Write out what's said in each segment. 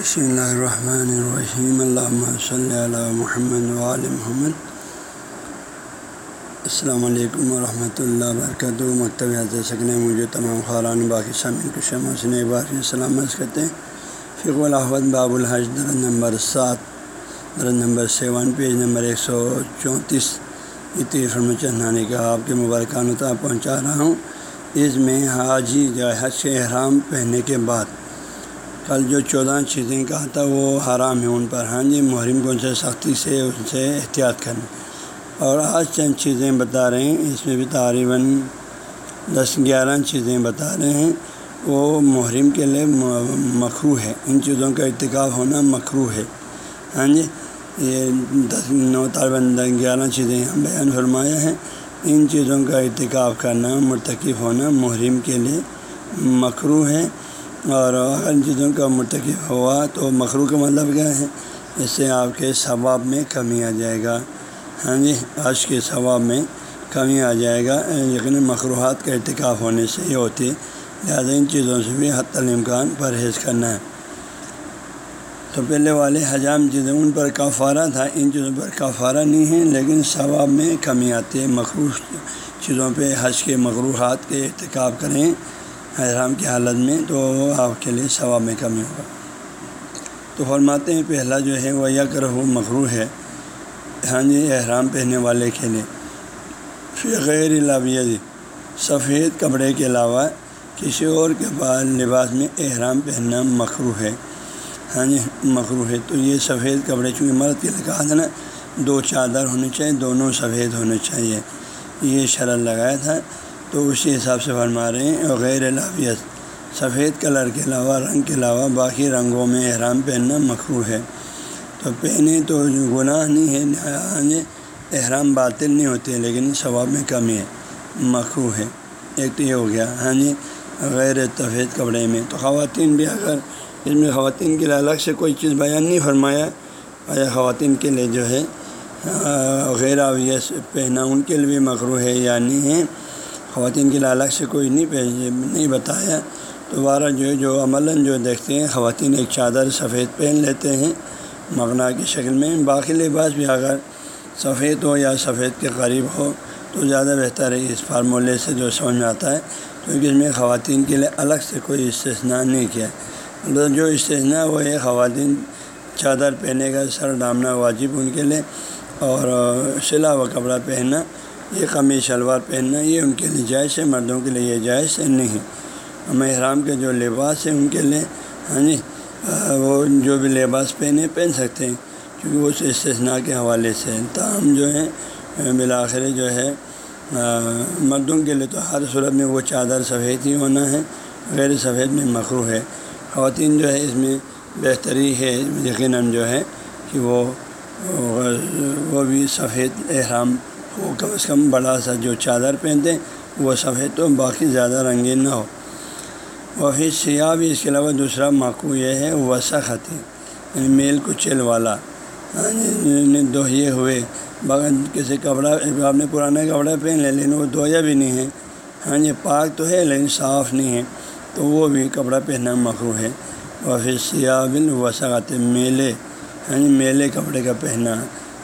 بسم اللہ الرحمن الرحیم اللہ صلی اللہ محمد وعلی محمد السلام علیکم ورحمۃ اللہ وبرکاتہ مکتب حضرت سکن مجھے تمام خاران باقی سامعین کو شمع سے ایک بار سلامت کرتے ہیں فق الحمد باب الحج درد نمبر سات درد نمبر سیون پیج نمبر ایک سو چونتیس فرم چہنانے کا آپ کے مبارکان تک پہنچا رہا ہوں اس میں حاجی جو حج کے احرام پہننے کے بعد کل جو چودہ چیزیں کہا تھا وہ حرام ہے ان پر۔ ہاں جی محرم کو ان سے سختی سے، ان سے احتیاط کرنا۔ اور آج چند چیزیں بتا رہے ہیں، اس میں بھی تقریباً دس گیارہ چیزیں بتا رہے ہیں۔ وہ محرم کے لیے مکرو ہے۔ ان چیزوں کا ارتکاب ہونا مکرو ہے۔ ہاں جی یہ دس، نو طالباً گیارہ چیزیں یہاں بیان فرمایا ہے ان چیزوں کا ارتکاب کرنا، مرتکب ہونا محرم کے لیے مکرو ہے۔ اور ان چیزوں کا مرتکب ہوا تو مخرو کا مطلب کیا ہے؟ اس سے آپ کے ثواب میں کمی آ جائے گا۔ ہاں جی آج کے ثواب میں کمی آ جائے گا۔ لیکن مخروحات کا ارتکاب ہونے سے یہ ہوتی ہے۔ لہٰذا ان چیزوں سے بھی حت الامکان پرہیز کرنا ہے۔ تو پہلے والے حجام چیزیں، ان پر کافارہ تھا۔ ان چیزوں پر کافارہ نہیں ہے، لیکن ثواب میں کمی آتی ہے۔ مخروش چیزوں پہ حج کے مغروحات کے ارتکاب کریں۔ احرام کی حالت میں تو آپ کے لیے ثواب میں کمی ہوگا۔ تو فرماتے ہیں پہلا جو ہے وہ یک رہو مغرو ہے۔ ہاں جی احرام پہننے والے کے لیے۔ غیر لابیہ سفید کپڑے کے علاوہ کسی اور کے بعد لباس میں احرام پہننا مخرو ہے۔ ہاں جی مخرو ہے۔ تو یہ سفید کپڑے چونکہ مرد کے لیے کہا تھا نا، دو چادر ہونی چاہیے، دونوں سفید ہونے چاہیے۔ یہ شرط لگایا تھا۔ تو اسی حساب سے فرما رہے ہیں غیر لابیت سفید کلر کے علاوہ، رنگ کے علاوہ باقی رنگوں میں احرام پہننا مخرو ہے۔ تو پہنے تو گناہ نہیں ہے احرام باطل نہیں ہوتے، لیکن ثواب میں کمی ہے مخرو ہے۔ ایک تو یہ ہو گیا ہاں جی غیر سفید کپڑے میں۔ تو خواتین بھی اگر اس میں خواتین کے لیے الگ سے کوئی چیز بیان نہیں فرمایا خواتین کے لیے جو ہے غیر اویس پہنا ان کے لیے بھی مغرو ہے یا نہیں ہے خواتین کے لیے الگ سے کوئی نہیں نہیں بتایا۔ تو بارہ جو جو عملاً جو دیکھتے ہیں، خواتین ایک چادر سفید پہن لیتے ہیں۔ مغنا کی شکل میں باقی لباس بھی اگر سفید ہو یا سفید کے قریب ہو تو زیادہ بہتر ہے۔ اس فارمولے سے جو سمجھ میں آتا ہے، کیونکہ اس میں خواتین کے لیے الگ سے کوئی استثنا نہیں کیا۔ مطلب جو استثنا وہ ہے، خواتین چادر پہنے کا سر ڈامنا واجب ان کے لیے اور سلا و کپڑا پہننا یہ قمیض شلوار پہننا یہ ان کے لیے جائز ہے، مردوں کے لیے یہ جائز ہے، نہیں۔ ہم احرام کے جو لباس ہیں ان کے لیے ہاں جی وہ جو بھی لباس پہنے پہن سکتے ہیں، کیونکہ وہ استثناء کے حوالے سے تاہم جو ہے بالآخر جو ہے مردوں کے لیے تو ہر صورت میں وہ چادر سفید ہی ہونا ہے، غیر سفید میں مخرو ہے۔ خواتین جو ہے، اس میں بہتری ہے، یقیناً جو ہے، کہ وہ وہ بھی سفید احرام وہ کم از کم بڑا سا جو چادر پہنتے وہ سفید تو باقی زیادہ رنگین نہ ہو۔ وہ پھر سیاہ بھی اس کے علاوہ دوسرا ماقو یہ ہے وسخ یعنی میل کچل والا۔ یعنی دوہیے ہوئے۔ بغیر کسی کپڑا، آپ نے پرانا کپڑا پہن لے، لیکن وہ دھویا بھی نہیں ہے۔ ہاں جی پاک تو ہے، لیکن صاف نہیں ہے۔ تو وہ بھی کپڑا پہننا مخرو ہے۔ وہ پھر سیاہ بن وسخ میلے۔ ہاں جی میلے کپڑے کا پہننا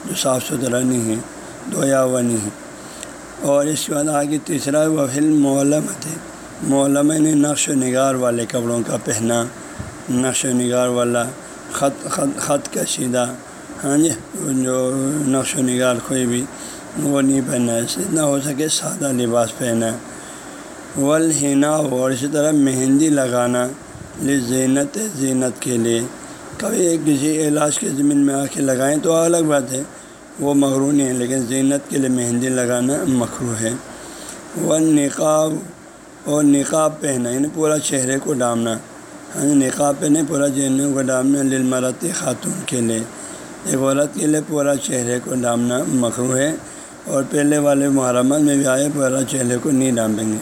جو صاف ستھرا نہیں ہے۔ دھویا ہوا نہیں ہے اور اس کے بعد آگے تیسرا وہ فلم مولمت ہے مولم نے نقش و نگار والے کپڑوں کا پہنا، نقش و نگار والا خط خط خط کشیدہ۔ ہاں جی جو نقش و نگار کوئی بھی، وہ نہیں پہننا ہے اتنا ہو سکے سادہ لباس پہنا۔ ولحنا اور اسی طرح مہندی لگانا زینت زینت کے لیے۔ کبھی ایک کسی علاج کے زمین میں آ کے لگائیں تو الگ بات ہے۔ وہ مغرو نہیں ہے لیکن زینت کے لیے مہندی لگانا مخرو ہے۔ وہ نقاب اور نقاب پہنا یعنی پورا چہرے کو ڈامنا۔ ہاں نقاب پہنے پورا چہرے کو ڈامنا للمرت خاتون کے لیے۔ ایک عورت کے لیے پورا چہرے کو ڈامنا مخرو ہے۔ اور پہلے والے محرمت میں بھی آئے، پورا چہرے کو نہیں ڈانپیں گے۔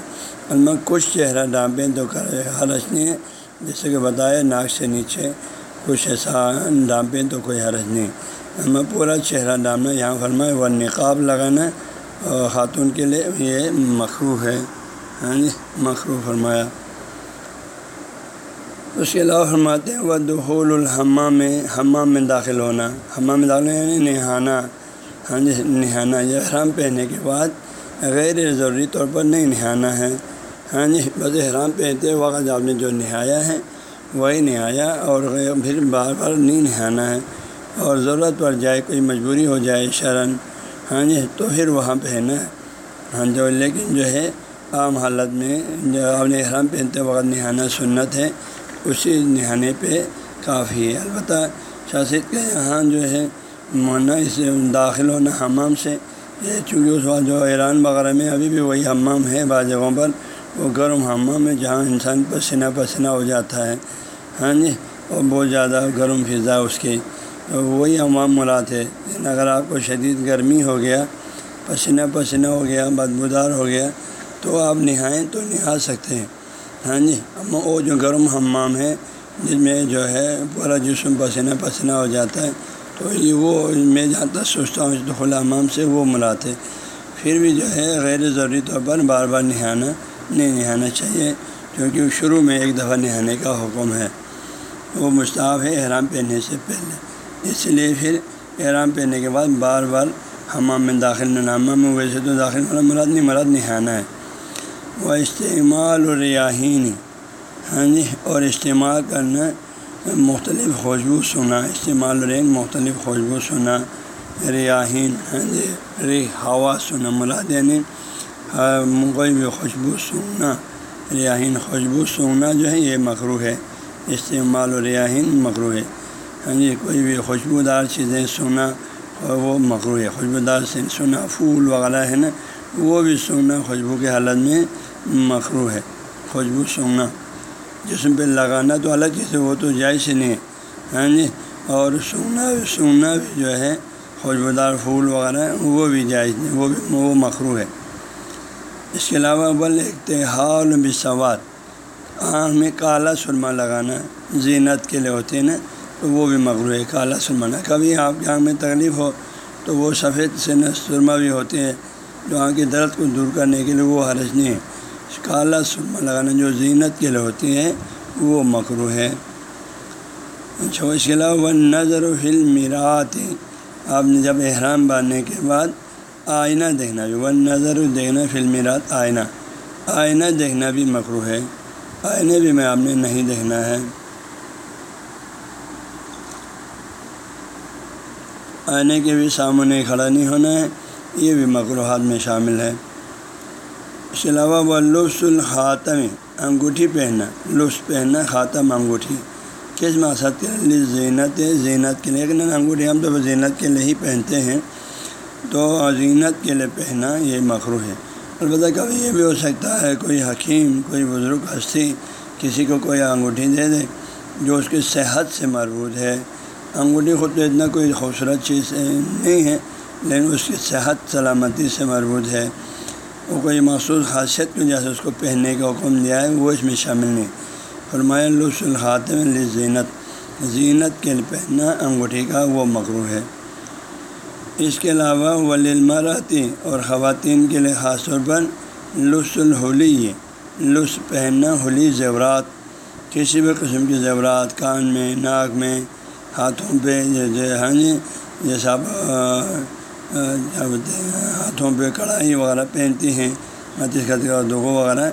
علما کچھ چہرہ ڈانپیں تو کر حرج نہیں ہے۔ جیسے کہ بتایا، ناک سے نیچے کچھ ایسا ڈانپیں تو کوئی حرج نہیں۔ ہمیں پورا چہرہ ڈالنا یہاں فرمائے وہ نقاب لگانا اور خاتون کے لیے یہ مخرو ہے۔ ہاں جی مخرو فرمایا۔ اس کے علاوہ فرماتے ہیں وہ دخول الحمام میں حمام میں داخل ہونا۔ حمام میں داخل یعنی نہانا۔ ہاں جی نہانا۔ یا احرام پہننے کے بعد غیر ضروری طور پر نہیں نہانا ہے۔ ہاں جی بس احرام پہنتے وقت آپ نے جو نہایا ہے، وہی نہایا اور پھر بار بار نہیں نہانا ہے۔ اور ضرورت پڑ جائے، کوئی مجبوری ہو جائے شرن ہاں جی تو پھر وہاں پہنا ہے ہاں جو لیکن جو ہے، عام حالت میں جو آپ نے احرام پہنتے وقت نہانا سنت ہے، اسی نہانے پہ کافی ہے۔ البتہ شاست کے یہاں جو ہے، مانا اس داخل ہونا حمام سے، یہ چونکہ اس وقت جو ایران وغیرہ میں ابھی بھی وہی حمام ہے بعض جگہوں پر، وہ گرم حمام ہے جہاں انسان پسینہ پسینہ ہو جاتا ہے۔ ہاں جی اور بہت زیادہ گرم فضا اس کی وہی عوام مراد ہے۔ اگر آپ کو شدید گرمی ہو گیا، پسینہ پسینہ ہو گیا، بدبودار ہو گیا، تو آپ نہائیں تو نہا سکتے ہیں۔ ہاں جی وہ جو گرم حمام ہے، جس میں جو ہے پورا جسم پسینہ پسینہ ہو جاتا ہے، تو یہ وہ میں جہاں تک سوچتا ہوں دخل حمام سے وہ مراد ہے۔ پھر بھی جو ہے غیر ضروری طور پر بار بار نہانا، نہیں نہانا چاہیے، کیونکہ شروع میں ایک دفعہ نہانے کا حکم ہے۔ وہ مشتاف ہے، احرام پہننے سے پہلے۔ اس لیے پھر احرام پہننے کے بعد بار بار حمام میں داخل نامہ میں ویسے تو داخل ہونا مراد نہیں، مراد نہانا ہے۔ وہ استعمال و ریاحین ہاں جی اور استعمال کرنا مختلف خوشبو سنا، استعمال رین مختلف خوشبو سنا، ریاحین ہاں جی ری ہوا سنا، مراد یعنی کوئی بھی خوشبو سونگنا ریاحین خوشبو سونگنا جو ہے، یہ مکرو ہے۔ استعمال و ریاحین مکرو ہے۔ جی کوئی بھی خوشبودار چیزیں سونا وہ مکرو ہے۔ خوشبودار سے سونا پھول وغیرہ ہے نا، وہ بھی سونگنا خوشبو کے حالت میں مکرو ہے۔ خوشبو سونگنا جسم پہ لگانا تو الگ چیز ہے وہ تو جائز ہی نہیں ہے۔ ہاں جی؟ اور سونگنا سونگنا بھی جو ہے، خوشبودار پھول وغیرہ، وہ بھی جائز نہیں، وہ بھی، وہ مکرو ہے۔ اس کے علاوہ بل اقتحال بسوات آنکھ میں کالا سرما لگانا زینت کے لیے ہوتے ہیں نا تو وہ بھی مغرو ہے کالا سرما کبھی آپ کے آنکھ میں تکلیف ہو تو وہ سفید سے نہ سرما بھی ہوتے ہیں، جو آنکھ کے درد کو دور کرنے کے لیے وہ حرج نہیں ہے کالا سرما لگانا جو زینت کے لیے ہوتی ہے وہ مغرو ہے اچھا اس کے علاوہ وہ نظر و فل میرات آپ نے جب احرام باندھنے کے بعد آئینہ دیکھنا بھی ون نظر دیکھنا فلمی رات آئینہ۔ آئینہ دیکھنا بھی مکرو ہے۔ آئینے بھی میں آپ نے نہیں دیکھنا ہے۔ آئینے کے بھی سامنے کھڑا نہیں ہونا ہے، یہ بھی مقروحات میں شامل ہے۔ اس کے علاوہ وہ لطف الخاتم، انگوٹھی پہننا۔ لطف پہننا، خاتم انگوٹھی۔ کس مقصد کے لیے زینت ہے زینت کے لیے۔ لیکن انگوٹھی ہم تو زینت کے لیے ہی پہنتے ہیں۔ تو عظینت کے لیے پہنا یہ مخرو ہے۔ البتہ کبھی یہ بھی ہو سکتا ہے، کوئی حکیم، کوئی بزرگ ہستی کسی کو کوئی انگوٹھی دے دے جو اس کی صحت سے مربوط ہے۔ انگوٹھی خود تو اتنا کوئی خوبصورت چیز نہیں ہے، لیکن اس کی صحت سلامتی سے مربوط ہے۔ وہ کوئی مخصوص خاصیت کی وجہ سے اس کو پہننے کا حکم دیا ہے، وہ اس میں شامل نہیں۔ فرمایا، لطف الخاتم زینت زینت کے لیے پہننا انگوٹھی کا وہ مغرو ہے۔ اس کے علاوہ ولیماراتی اور خواتین کے لیے خاص طور پر لطف الحلی۔ لطف پہننا حلی زیورات۔ کسی بھی قسم کی زیورات، کان میں، ناک میں ہاتھوں پہ جیسے ہاں جی جیسا ہاتھوں پہ کڑھائی وغیرہ پہنتی ہیں متیس کا دوگو وغیرہ،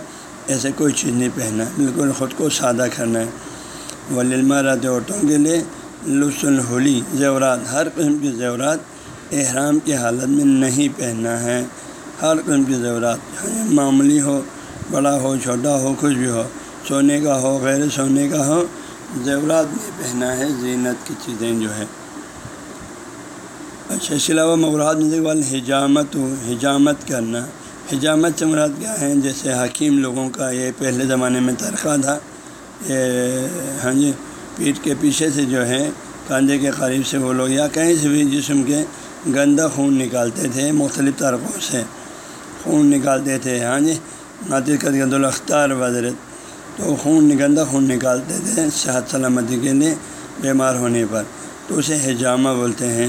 ایسے کوئی چیز نہیں پہننا، بالکل خود کو سادہ کرنا ہے۔ ولیماراتی عورتوں کے لیے لطف الحلی، زیورات، ہر قسم کی زیورات احرام کی حالت میں نہیں پہننا ہے۔ ہر قسم کی ضرورت ہاں جی، معمولی ہو، بڑا ہو، چھوٹا ہو، کچھ بھی ہو، سونے کا ہو، غیر سونے کا ہو زیورات نہیں پہنا ہے، زینت کی چیزیں جو ہے اچھا اس کے علاوہ مغرات میں حجامت ہو حجامت کرنا۔ حجامت سے مراد کیا ہے جیسے حکیم لوگوں کا یہ پہلے زمانے میں ترخواہ تھا، یہ ہاں جی پیٹھ کے پیچھے سے جو ہے کاندھے کے قریب سے وہ لوگ، یا کہیں سے بھی جسم کے گندا خون نکالتے تھے، مختلف طرقوں سے خون نکالتے تھے۔ ہاں جی ناطق گند الختار وزرت تو خون گندا خون نکالتے تھے۔ صحت سلامتی کے لیے بیمار ہونے پر۔ تو اسے حجامہ بولتے ہیں۔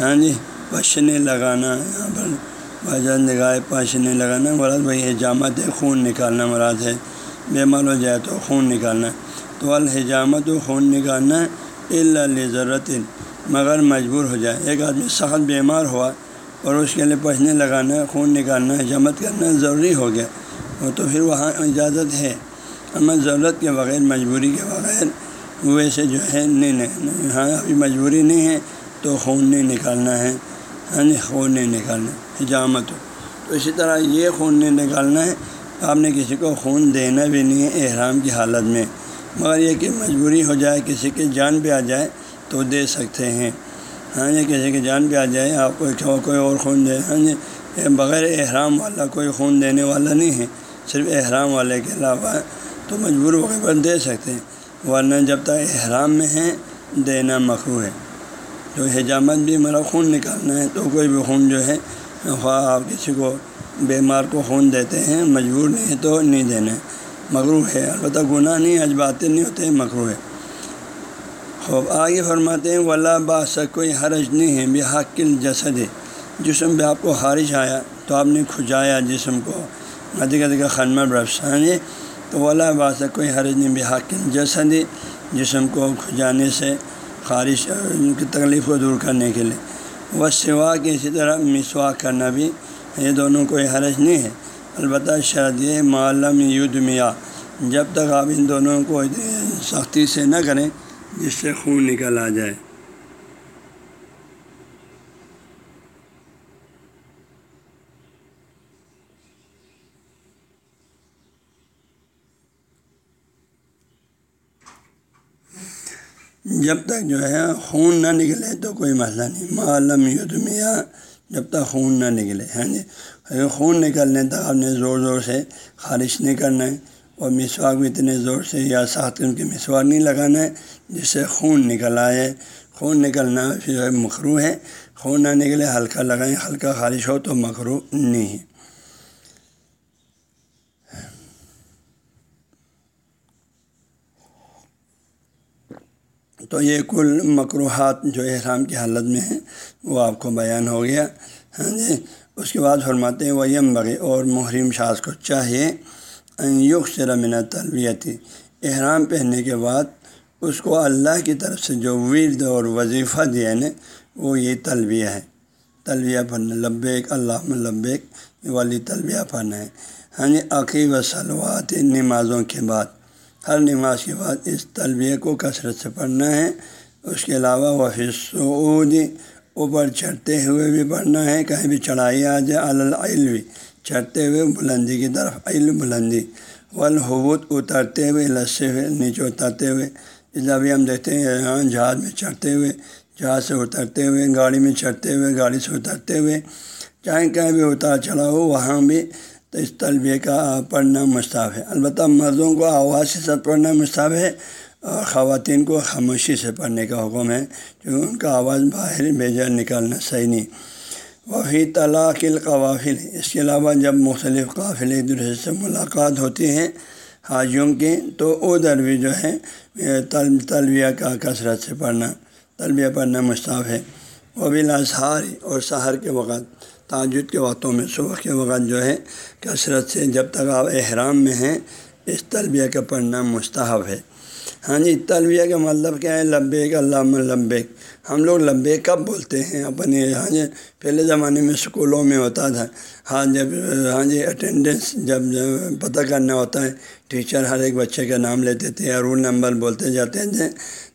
ہاں جی پشنے لگانا۔ یہاں پر وجہ نگائے پشنے لگانا۔ مراد وہی حجامت ہے خون نکالنا مراد ہے۔ بیمار ہو جائے تو خون نکالنا۔ تو الحجامت و خون نکالنا اللہ ضرورت مگر مجبور ہو جائے۔ ایک آدمی سخت بیمار ہوا اور اس کے لیے پہنچنے لگانا، خون نکالنا، حجامت کرنا ضروری ہو گیا۔ وہ تو پھر وہاں اجازت ہے۔ اما ضرورت کے بغیر، مجبوری کے بغیر ویسے جو ہے، نہیں نہیں ہاں ابھی مجبوری نہیں ہے تو خون نہیں نکالنا ہے ہاں جی خون نہیں نکالنا، حجامت ہو۔ تو اسی طرح یہ خون نہیں نکالنا ہے، آپ نے کسی کو خون دینا بھی نہیں ہے احرام کی حالت میں۔ مگر یہ کہ مجبوری ہو جائے، کسی کی جان پہ آ جائے تو دے سکتے ہیں۔ ہاں جی کسی کی جان پہ آ جائے، آپ کو کوئی اور خون دے ہاں جی بغیر احرام والا، کوئی خون دینے والا نہیں ہے، صرف احرام والے کے علاوہ تو مجبور ہو کے پر دے سکتے ہیں۔ ورنہ جب تک احرام میں ہیں، دینا مخرو ہے۔ تو حجامت بھی میرا خون نکالنا ہے، تو کوئی بھی خون جو ہے، خواہ آپ کسی کو بیمار کو خون دیتے ہیں، مجبور نہیں ہے تو نہیں دینا ہے۔ مغرو ہے۔ البتہ گناہ نہیں، آج باتیں نہیں ہوتے مغرو ہے۔ خوب، آگے فرماتے ہیں، ولا باس کوئی حرج نہیں ہے بے حقل جسد ہے جسم پہ آپ کو خارش آیا تو آپ نے کھجایا جسم کو۔ ادھک ادھک خنمہ برفسانے تو ولا باس کوئی حرج نہیں بے حقل جسد جسم کو کھجانے سے خارش، ان کی تکلیف کو دور کرنے کے لیے۔ وہ سوا کے اسی طرح مسواک کرنا بھی۔ یہ دونوں کوئی حرج نہیں ہے۔ البتہ شرط یہ معلوم یدھ میاں جب تک آپ ان دونوں کو سختی سے نہ کریں، جس سے خون نکل آ جائے۔ جب تک جو ہے خون نہ نکلے تو کوئی مسئلہ نہیں۔ معلوم یدھ میاں، جب تک خون نہ نکلے ہاں جی۔ خون نکلنے تک آپ نے زور زور سے خارش نہیں کرنا ہے اور مسواک بھی اتنے زور سے یا ساتھ ان کے مسواک نہیں لگانا ہے جس سے خون نکل آئے۔ خون نکلنا پھر ہے مخرو ہے۔ خون نہ نکلے، ہلکا لگائیں، ہلکا خارش ہو تو مخرو نہیں۔ ہے تو یہ کل مقروحات جو احرام کی حالت میں ہیں، وہ آپ کو بیان ہو گیا۔ ہاں جی اس کے بعد فرماتے ہیں ویم بغی اور محرم شاذ کو چاہیے یق من تلبیتی احرام پہننے کے بعد اس کو اللہ کی طرف سے جو ورد اور وظیفہ دیا نا، وہ یہ تلبیہ ہے۔ تلبیہ پڑھنا، لبیک اللہ لبیک والی تلبیہ پڑھنا ہے۔ ہاں جی عقیب و سلوات نمازوں کے بعد۔ ہر نماز کے بعد اس تلبیہ کو کثرت سے پڑھنا ہے۔ اس کے علاوہ وہ سعود اوپر چڑھتے ہوئے بھی پڑھنا ہے۔ کہیں بھی چڑھائی آ جائے العلوی چڑھتے ہوئے بلندی کی طرف علم بلندی۔ والحبوت اترتے ہوئے، لسے ہوئے، نیچے اترتے ہوئے۔ اس ابھی ہم دیکھتے ہیں جہاز میں چڑھتے ہوئے، جہاز سے اترتے ہوئے، گاڑی میں چڑھتے ہوئے، گاڑی سے اترتے ہوئے۔ چاہے کہیں بھی اتار چڑھا ہو وہاں بھی تو اس طلبے کا پڑھنا مستعب ہے۔ البتہ مردوں کو آواز کے ساتھ پڑھنا مستعب ہے اور خواتین کو خاموشی سے پڑھنے کا حکم ہے کیونکہ ان کا آواز باہر بھیجا نکالنا صحیح نہیں۔ وہی طلاق القوافل۔ اس کے علاوہ جب مختلف قافل ایک دوسرے سے ملاقات ہوتی ہیں حاجیوں کی، تو ادھر بھی جو ہے طلبیہ کا کثرت سے پڑھنا طلبیہ پڑھنا مستعب ہے۔ وہ بھی اور سحر کے وقت تعجد کے وقتوں میں، صبح کے وقت جو ہے، کثرت سے جب تک آپ احرام میں ہیں، اس طلبیہ کا پڑھنا مستحب ہے۔ ہاں جی طلبیہ کا مطلب کیا ہے؟ لبیک علامہ لبیک۔ ہم لوگ لبیک کب بولتے ہیں؟ اپنے ہاں جی پہلے زمانے میں اسکولوں میں ہوتا تھا۔ ہاں جب ہاں جی اٹینڈنس جب پتہ کرنا ہوتا ہے ٹیچر ہر ایک بچے کا نام لیتے تھے یا رول نمبر بولتے جاتے تھے۔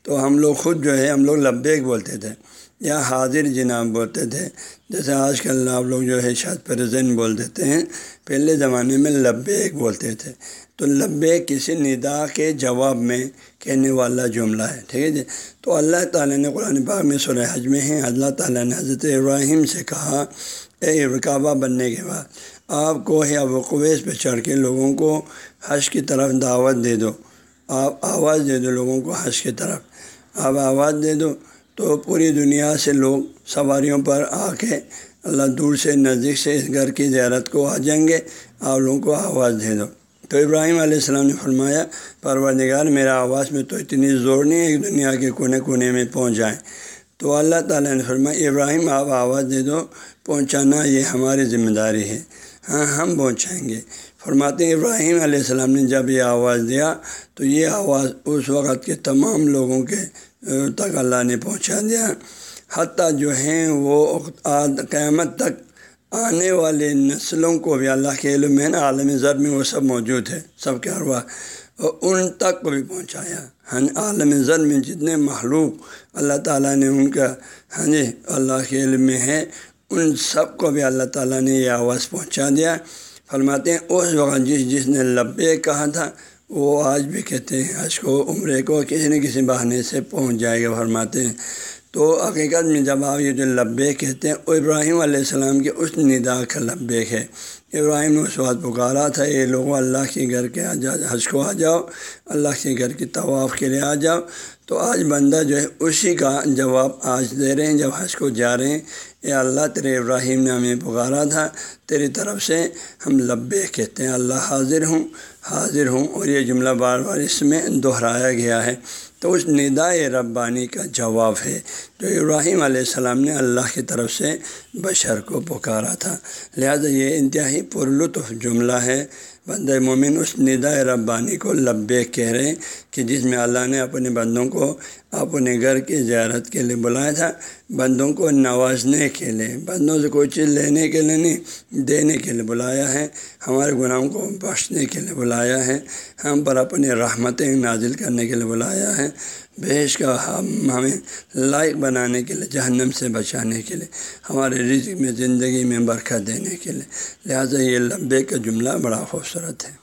تو ہم لوگ خود جو ہے، ہم لوگ لبیک بولتے تھے۔ یا حاضر جناب بولتے تھے، جیسے آج کل آپ لوگ جو ہے شاید پریزنٹ بول دیتے ہیں، پہلے زمانے میں لبیک بولتے تھے۔ تو لبے کسی ندا کے جواب میں کہنے والا جملہ ہے، ٹھیک ہے جی؟ تو اللہ تعالیٰ نے قرآن پاک میں سورہ حج میں ہیں اللہ تعالیٰ نے حضرت ابراہیم سے کہا، اے کعبہ بننے کے بعد، آپ کو ہے ابو قویس پہ چڑھ کے لوگوں کو حج کی طرف دعوت دے دو۔ آپ آواز دے دو لوگوں کو حج کی طرف۔ آپ آواز دے دو۔ تو پوری دنیا سے لوگ سواریوں پر آ کے اللہ دور سے نزدیک سے اس گھر کی زیارت کو آ جائیں گے، آپ لوگوں کو آواز دے دو۔ تو ابراہیم علیہ السلام نے فرمایا، پروردگار، میرا آواز میں تو اتنی زور نہیں ہے کہ دنیا کے کونے کونے میں پہنچ جائیں۔ تو اللہ تعالیٰ نے فرمایا، ابراہیم، آپ آواز دے دو، پہنچانا یہ ہماری ذمہ داری ہے۔ ہاں ہم پہنچائیں گے۔ فرماتے ہیں، ابراہیم علیہ السلام نے جب یہ آواز دیا تو یہ آواز اس وقت کے تمام لوگوں کے تک اللہ نے پہنچا دیا۔ حتیٰ جو ہیں وہ قیامت تک آنے والے نسلوں کو بھی اللہ کے علم میں نا، عالم ضرب میں وہ سب موجود ہے سب کے اروا اور ان تک کو بھی پہنچایا۔ ہاں جی، عالم ضر میں جتنے محلوق اللہ تعالیٰ نے ان کا ہاں جی اللہ کے علم میں ہے ان سب کو بھی اللہ تعالیٰ نے یہ آواز پہنچا دیا۔ فرماتے ہیں، اس وقت جس جس نے لبے کہا تھا وہ آج بھی کہتے ہیں حج کو عمرے کو کسی نہ کسی بہانے سے پہنچ جائے گا، فرماتے ہیں۔ تو حقیقت میں جب آپ یہ جو لبے کہتے ہیں، وہ ابراہیم علیہ السلام کے اس ندا کا لبے ہے۔ ابراہیم نے اس وقت پکارا تھا یہ لوگوں، اللہ کے گھر کے آ جا حج کو آ جاؤ، اللہ کے گھر کی طواف کے لیے آ جاؤ۔ تو آج بندہ جو ہے، اسی کا جواب آج دے رہے ہیں جب حج کو جا رہے ہیں۔ اے اللہ، تیرے ابراہیم نے ہمیں پکارا تھا، تیری طرف سے ہم لبے کہتے ہیں۔ اللہ حاضر ہوں حاضر ہوں۔ اور یہ جملہ بار بار اس میں دہرایا گیا ہے۔ تو اس ندائے ربانی کا جواب ہے جو ابراہیم علیہ السلام نے اللہ کی طرف سے بشر کو پکارا تھا۔ لہذا یہ انتہائی پرلطف جملہ ہے۔ بند مومن اس ندا ربانی کو لبے کہہ رہے ہیں۔ کہ جس میں اللہ نے اپنے بندوں کو اپنے گھر کی زیارت کے لیے بلایا تھا، بندوں کو نوازنے کے لیے، بندوں سے کوئی چیز لینے کے لیے نہیں، دینے کے لیے بلایا ہے، ہمارے گناہوں کو بخشنے کے لیے بلایا ہے، ہم پر اپنی رحمتیں نازل کرنے کے لیے بلایا ہے۔ بھیش کا ہم، ہمیں لائق بنانے کے لیے، جہنم سے بچانے کے لیے، ہمارے رزق میں، زندگی میں برکت دینے کے لیے۔ لہٰذا یہ لبے کا جملہ بڑا خوبصورت ہے۔